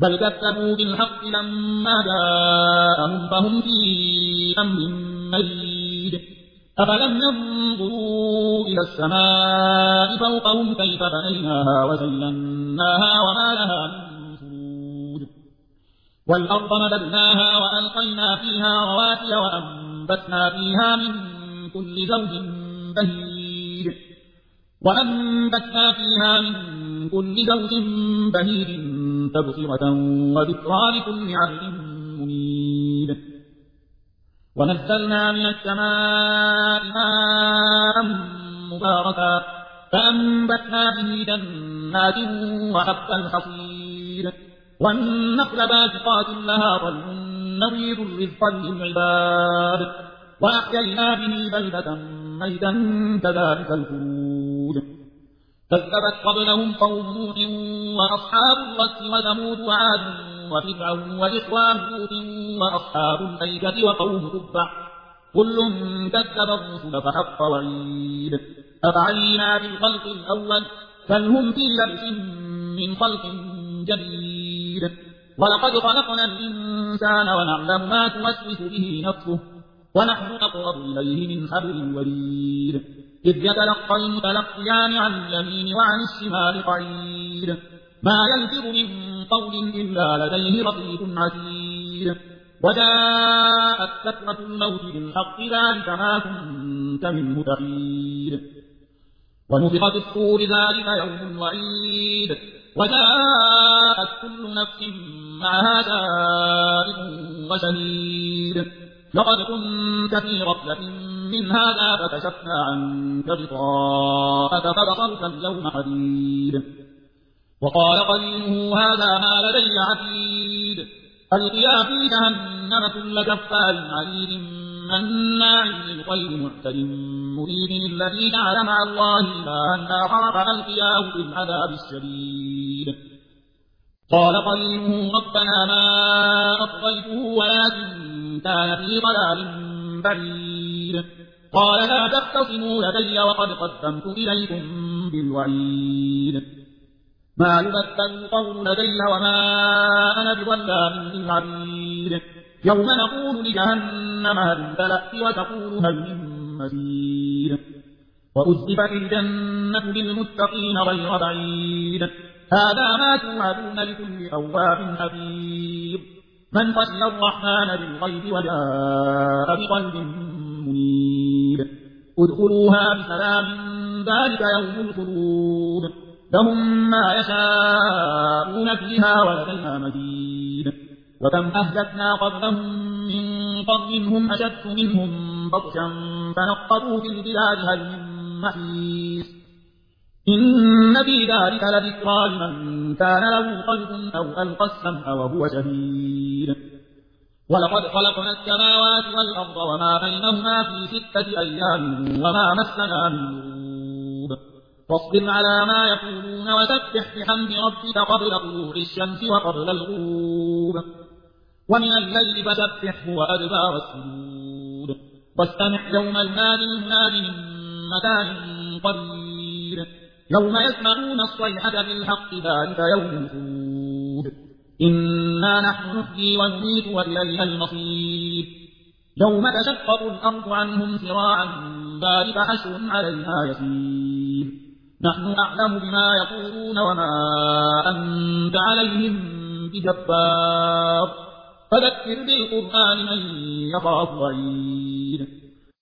بل كذبوا بالحق لما جاءهم فهم في أمر مريد أفلم ينظروا إلى السماء فوقهم كيف بنيناها وزيناها وما لها من فروج والأرض مددناها وألقينا فيها رواسي وأنبتنا فيها من كل زوج بهيج وأنبتنا فيها من كل زوج بهيج تبصرة وذكرى لكل عبد منيب. ونزلنا من السماء ماء مباركا فأنبتنا به جنات وحب الحصير والنخل باسقات لها طلع نضيد رزقا للعباد وأحيينا به بلدة ميتا كذلك الخروج كذبت قبلهم قوم نوح وأصحاب الرس وثمود وعاد وفرعون وإخوان لوط وأصحاب الأيكة وقوم تبع. كل كذب الرسل فحق وعيد. أفعينا بالخلق الأول؟ بل هم في لبس من خلق جديد. ولقد خلقنا الإنسان ونعلم ما توسوس به نفسه ونحن أقرب إليه من حبل الوريد. إذ يتلقى المتلقيان عن اليمين وعن الشمال قعيد. ما يلفظ من قول إلا لديه رقيب عتيد. وجاءت سكرة الموت بالحق ذلك ما كنت منه تحيد ونفخ في الصور ذلك يوم الوعيد وجاءت كل نفس معها دائم وشهيد. لقد كنت في غفلة من هذا فكشفنا عنك غطاءك فبصرك اليوم حديد. وقال قرينه هذا ما لدي عتيد. ألقيا في جهنم كل كفار عنيد مناع للخير معتد مريد الذي جعل مع الله إلها آخر فألقياه في العذاب الشديد. قال قرينه ربنا ما أطغيته ولكن كان في ضلال بعيد. قال لا تختصموا لدي وقد قدمت إليكم بالوعيد. ما يبدل القول لدي وما أنا بظلام للعبيد. يوم نقول لجهنم هل امتلأت وتقول هل من مزيد وأزلفت الجنة للمتقين غير بعيد. هذا ما توعدون لكل أواب حفيظ. من خشي الرحمن بالغيب وجاء بقلب منيب ادخلوها بسلام ذلك يوم الخلود. لهم ما يشاءون فيها ولدينا مزيد. وكم أهلكنا قبلهم من قرن هم أشد منهم بطشا فنقضوا في البلاد هل من محيص. إن في ذلك لذكرى لمن كان له قلب أو ألقى السمع وهو شهيد. ولقد خلقنا السماوات والأرض وما بينهما في ستة أيام وما مسنا من لغوب. فاصبر على ما يقولون وسبح بحمد ربك قبل طلوع الشمس وقبل الغروب. ومن الليل فسبحه وأدبار السجود. واستمع يوم المال المناد من مكان قريب. يوم يسمعون الصيحة بالحق ذلك يوم الخلود إنا نحن نحيي ونميت وإلينا المصير. يوم تشقق الأرض عنهم سراعا ذلك حشر علينا يسير. نحن أعلم بما يقولون وما أنت عليهم بجبار. فذكر بالقرآن من يخاف وعيد